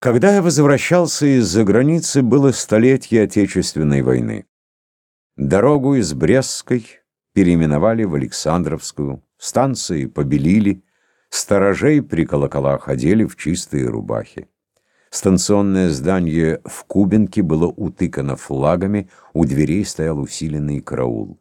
Когда я возвращался из-за границы, было столетие Отечественной войны. Дорогу из Брестской переименовали в Александровскую, станции побелили, сторожей при колоколах одели в чистые рубахи. Станционное здание в Кубинке было утыкано флагами, у дверей стоял усиленный караул.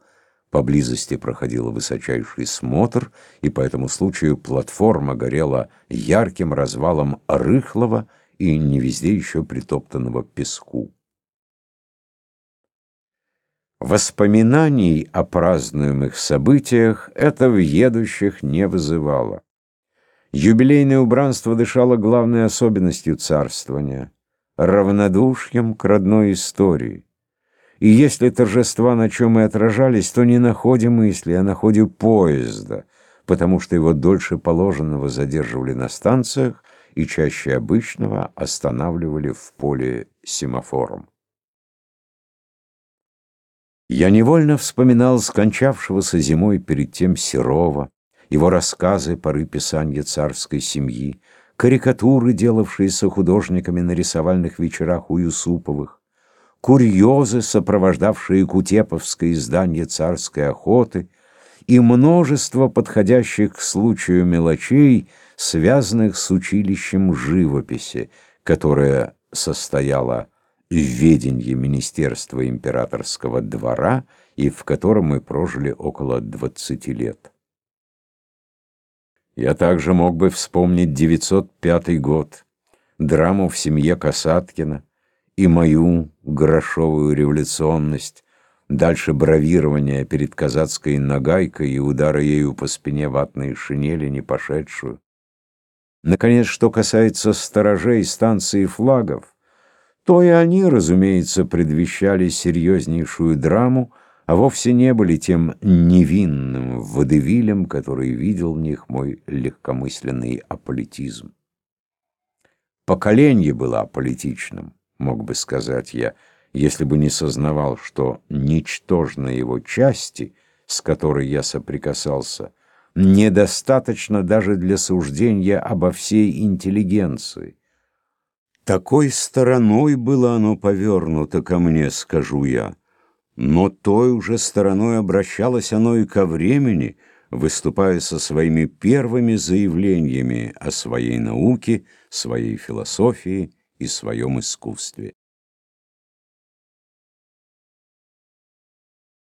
Поблизости проходил высочайший смотр, и по этому случаю платформа горела ярким развалом рыхлого и не везде еще притоптанного песку. Воспоминаний о празднуемых событиях это в едущих не вызывало. Юбилейное убранство дышало главной особенностью царствования — равнодушием к родной истории. И если торжества на чем и отражались, то не на ходе мысли, а на ходе поезда, потому что его дольше положенного задерживали на станциях, и чаще обычного останавливали в поле семафором. Я невольно вспоминал скончавшегося зимой перед тем Серова, его рассказы поры писания царской семьи, карикатуры, делавшиеся художниками на рисовальных вечерах у Юсуповых, курьезы, сопровождавшие кутеповское издание царской охоты, и множество подходящих к случаю мелочей, связанных с училищем живописи, которое состояло в ведении Министерства императорского двора и в котором мы прожили около 20 лет. Я также мог бы вспомнить 905 год, драму в семье Касаткина и мою грошовую революционность, Дальше бравирование перед казацкой нагайкой и удара ею по спине ватной шинели, не пошедшую. Наконец, что касается сторожей станции флагов, то и они, разумеется, предвещали серьезнейшую драму, а вовсе не были тем невинным водевилем, который видел в них мой легкомысленный аполитизм. Поколение было аполитичным, мог бы сказать я, — если бы не сознавал, что ничтожно его части, с которой я соприкасался, недостаточно даже для суждения обо всей интеллигенции. Такой стороной было оно повернуто ко мне, скажу я, но той уже стороной обращалось оно и ко времени, выступая со своими первыми заявлениями о своей науке, своей философии и своем искусстве.